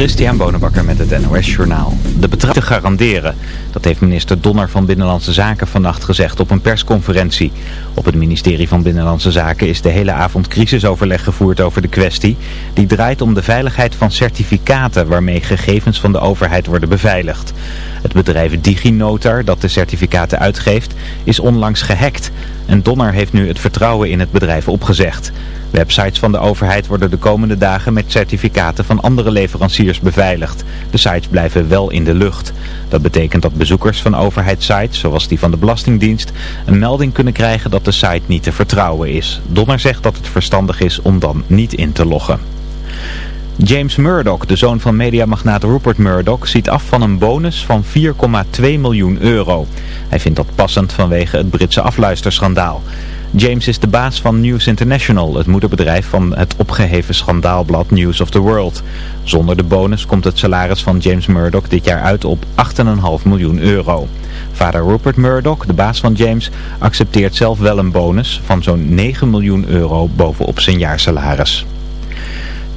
Christian Bonenbakker met het NOS Journaal. De bedragen garanderen. Dat heeft minister Donner van Binnenlandse Zaken vannacht gezegd op een persconferentie. Op het ministerie van Binnenlandse Zaken is de hele avond crisisoverleg gevoerd over de kwestie. Die draait om de veiligheid van certificaten waarmee gegevens van de overheid worden beveiligd. Het bedrijf DigiNotar dat de certificaten uitgeeft is onlangs gehackt. En Donner heeft nu het vertrouwen in het bedrijf opgezegd. Websites van de overheid worden de komende dagen met certificaten van andere leveranciers beveiligd. De sites blijven wel in de lucht. Dat betekent dat bezoekers van overheidssites, zoals die van de Belastingdienst, een melding kunnen krijgen dat de site niet te vertrouwen is. Donner zegt dat het verstandig is om dan niet in te loggen. James Murdoch, de zoon van mediamagnaat Rupert Murdoch, ziet af van een bonus van 4,2 miljoen euro. Hij vindt dat passend vanwege het Britse afluisterschandaal. James is de baas van News International, het moederbedrijf van het opgeheven schandaalblad News of the World. Zonder de bonus komt het salaris van James Murdoch dit jaar uit op 8,5 miljoen euro. Vader Rupert Murdoch, de baas van James, accepteert zelf wel een bonus van zo'n 9 miljoen euro bovenop zijn jaarsalaris.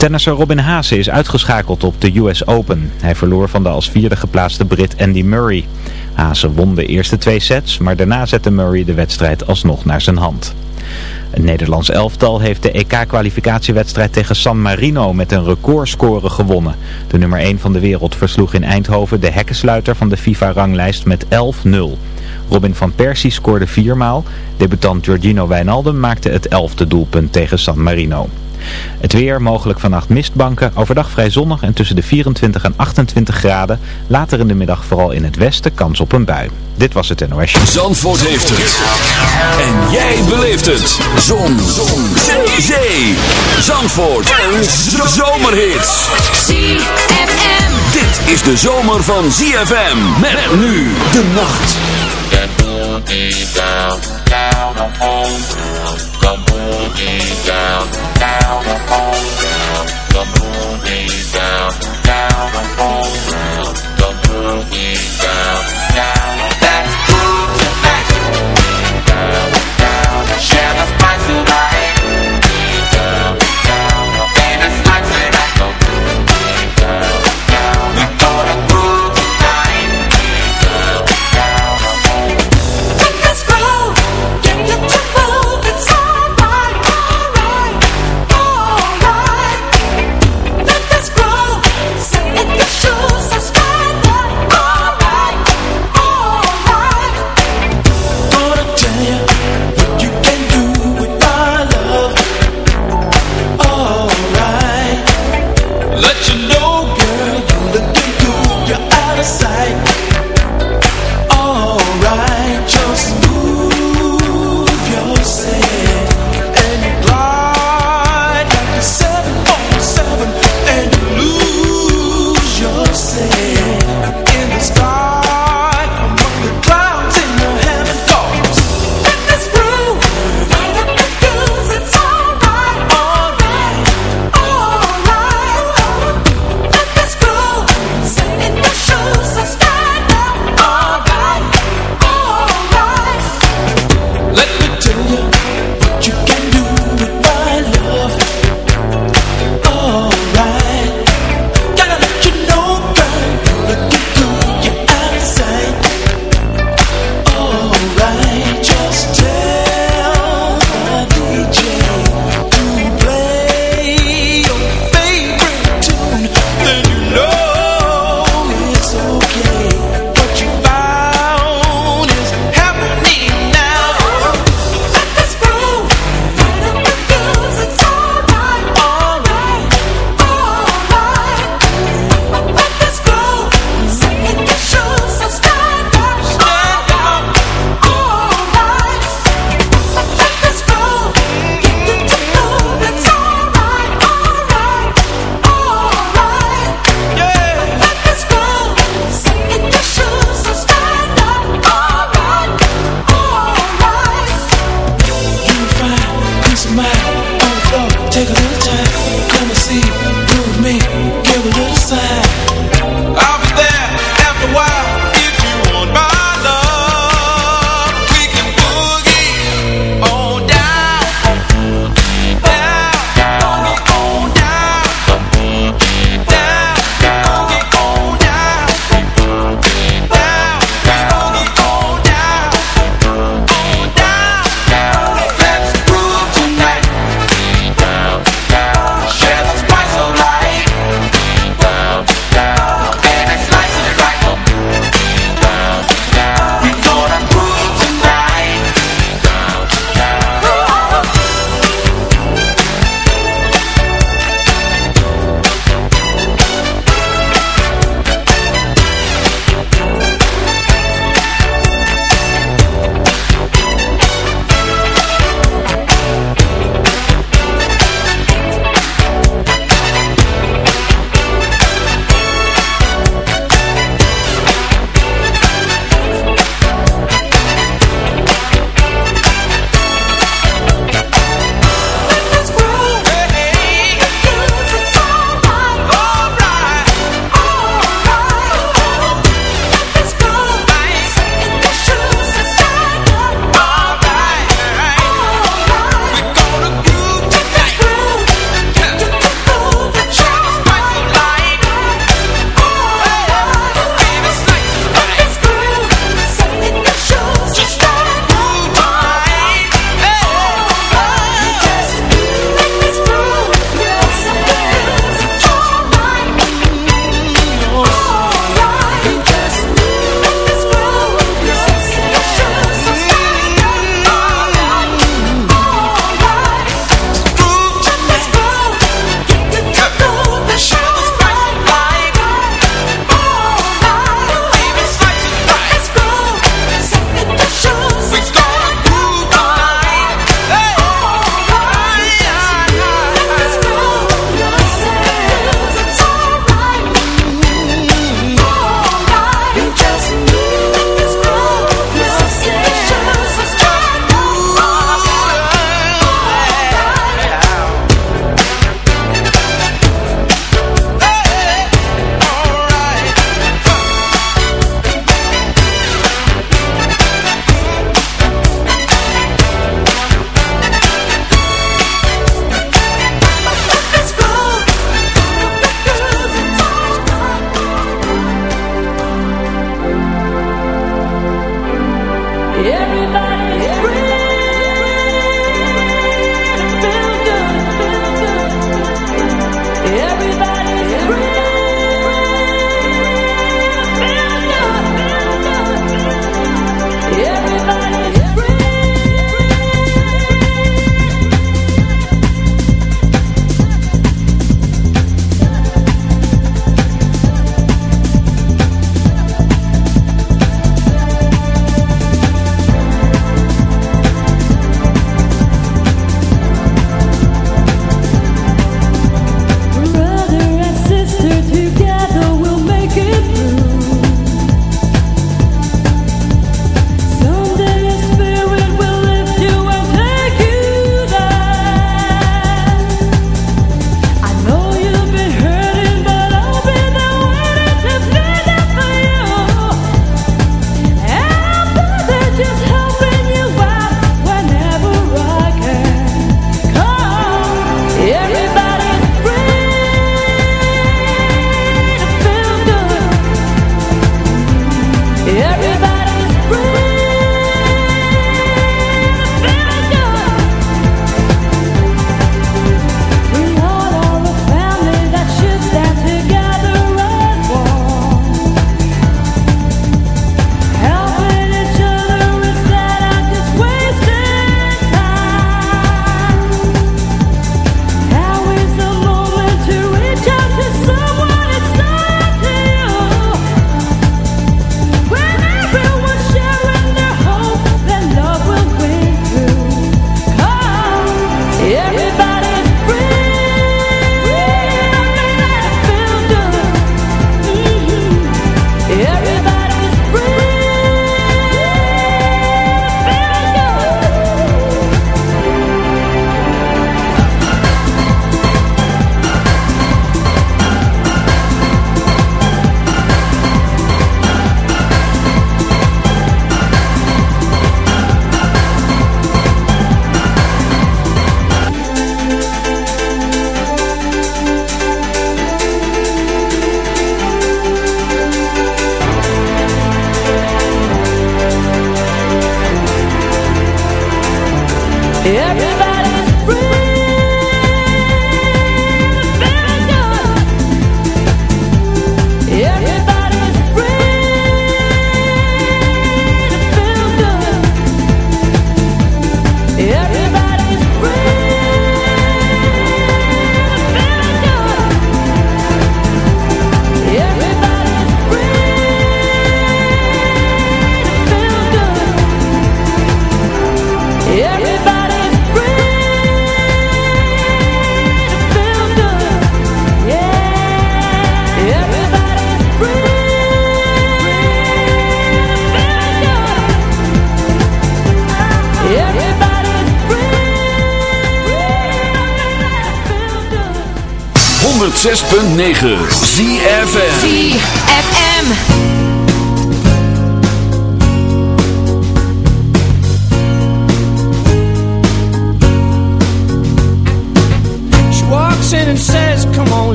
Tennisser Robin Haase is uitgeschakeld op de US Open. Hij verloor van de als vierde geplaatste Brit Andy Murray. Haase won de eerste twee sets, maar daarna zette Murray de wedstrijd alsnog naar zijn hand. Het Nederlands elftal heeft de EK-kwalificatiewedstrijd tegen San Marino met een recordscore gewonnen. De nummer 1 van de wereld versloeg in Eindhoven de hekkensluiter van de FIFA-ranglijst met 11-0. Robin van Persie scoorde viermaal. Debutant Giorgino Wijnaldum maakte het elfde doelpunt tegen San Marino. Het weer, mogelijk vannacht mistbanken, overdag vrij zonnig en tussen de 24 en 28 graden. Later in de middag vooral in het westen kans op een bui. Dit was het NOS. Zandvoort heeft het. En jij beleeft het. Zon. Zon. Zee. Zee. Zandvoort. Een zomerhit. ZFM. Dit is de zomer van ZFM. Met nu de nacht. Down Come moving down, down the home Come moving down, down the home Come moving down, down Let's move tonight Down, down Share the spice of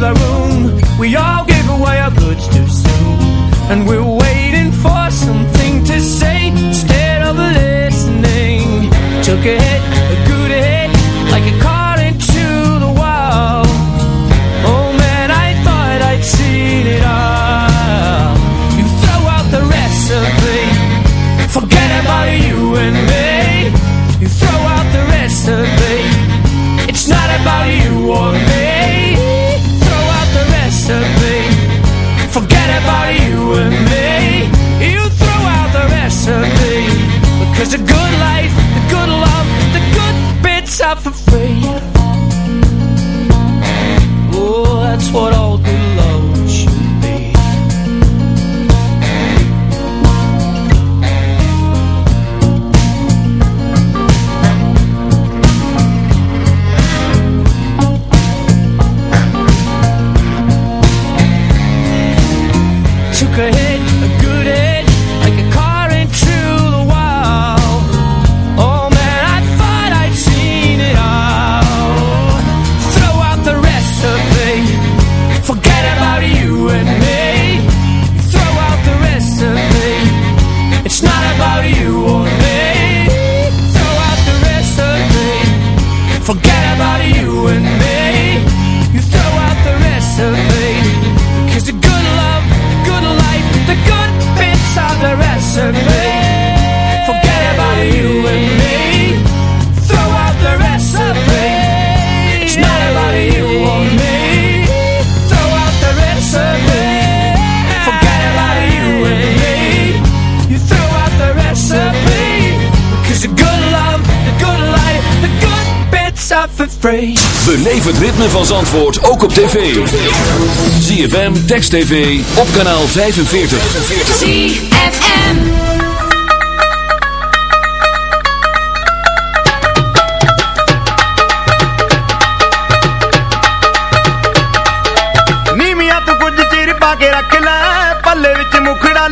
the room. We all give away our goods too soon. And we're waiting for something to say instead of listening. Took a hit up for free. Beleef het ritme van Zandvoort ook op tv. ZFM, Text TV, op kanaal 45. ZFM. ਨੀ ਮੀਆਂ tu ਕੁਝ ਚਿਰ ਪਾ ਕੇ ਰੱਖ ਲੈ ਪੱਲੇ ਵਿੱਚ ਮੁਖੜਾ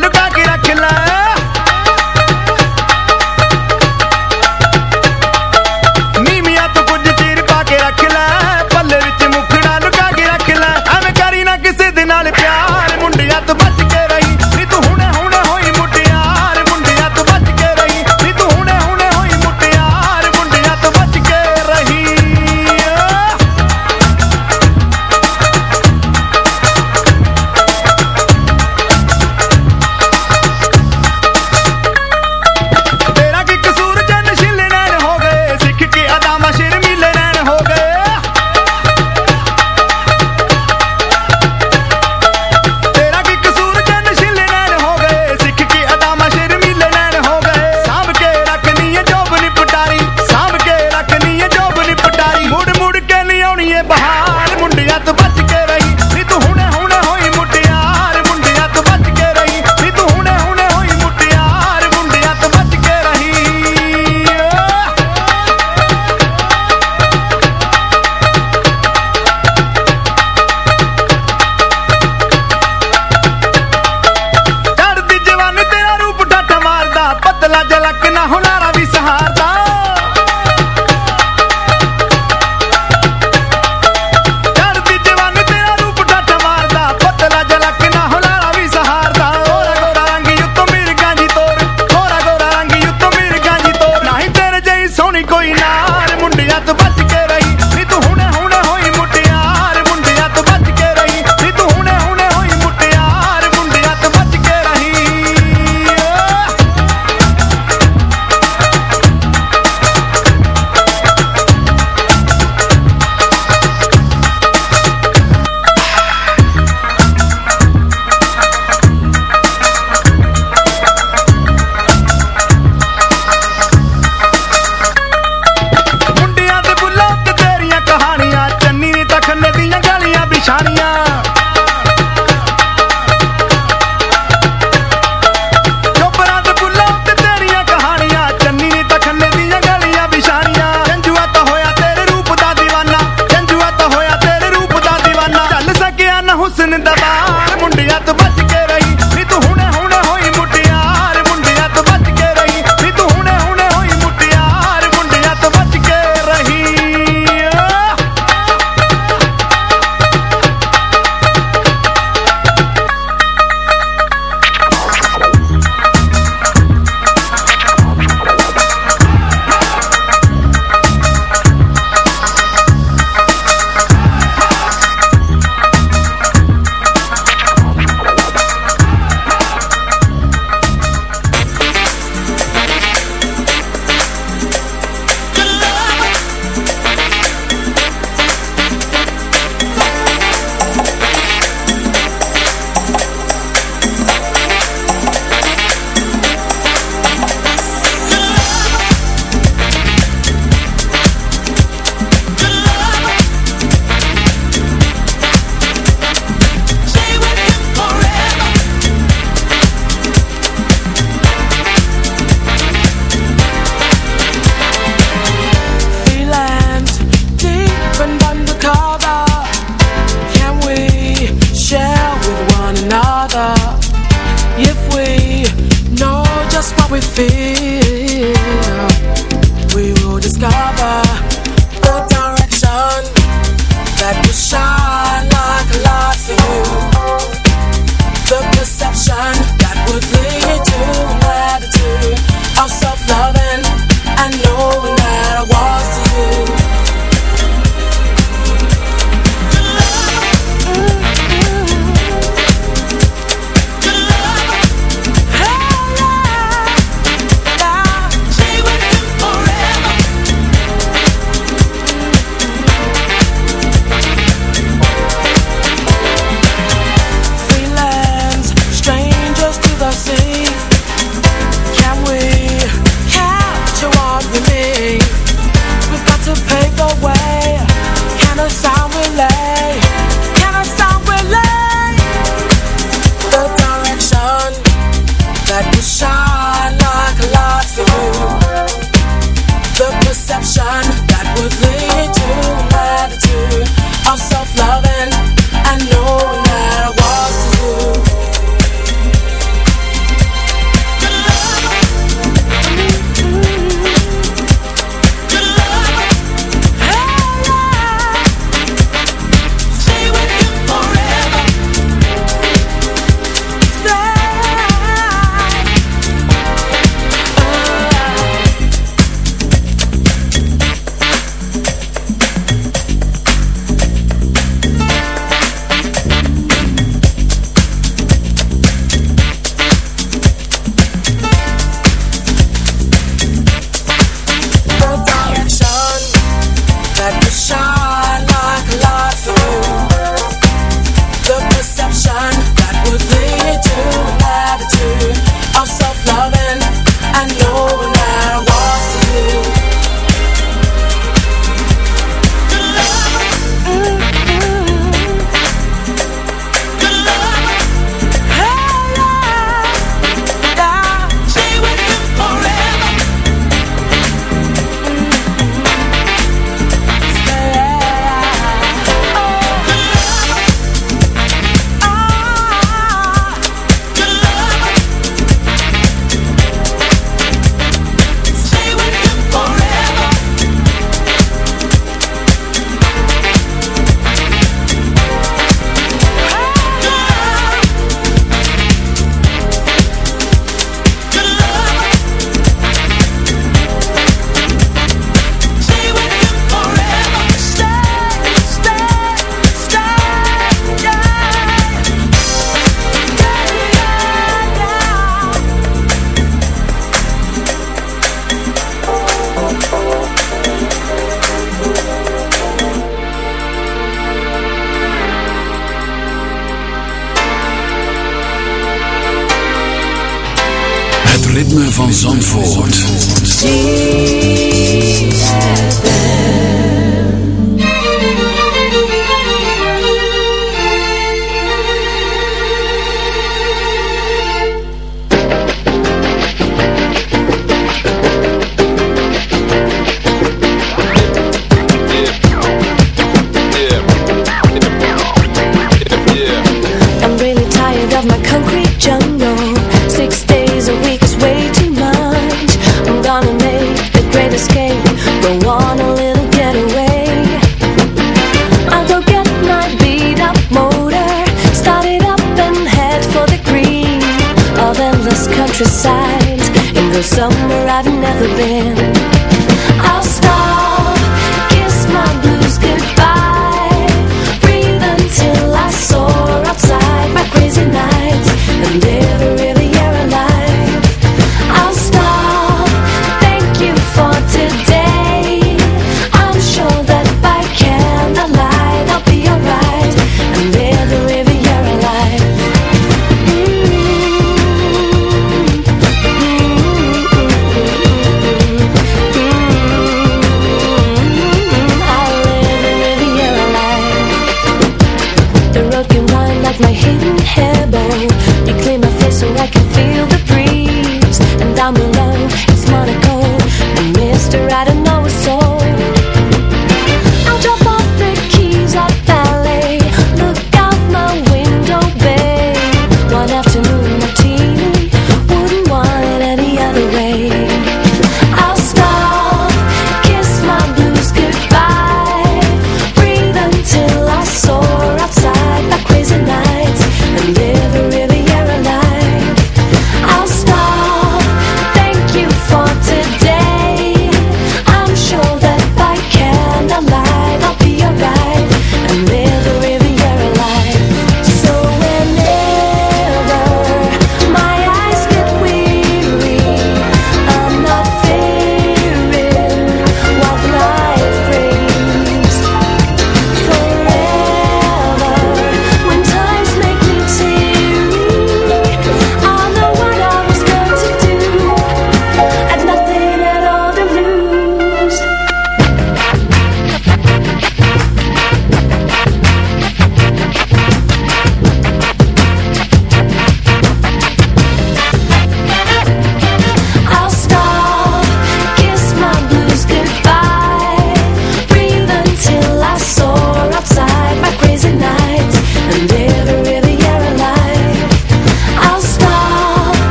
Zandvoort.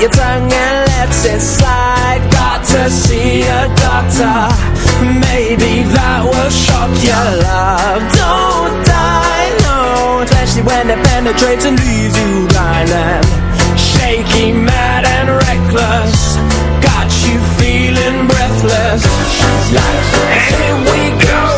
Your tongue and let it slide Got to see a doctor. Maybe that will shock your love. Don't die, no. Especially when it penetrates and leaves you blind and Shaky, mad and reckless. Got you feeling breathless. And here we go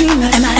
dreamer.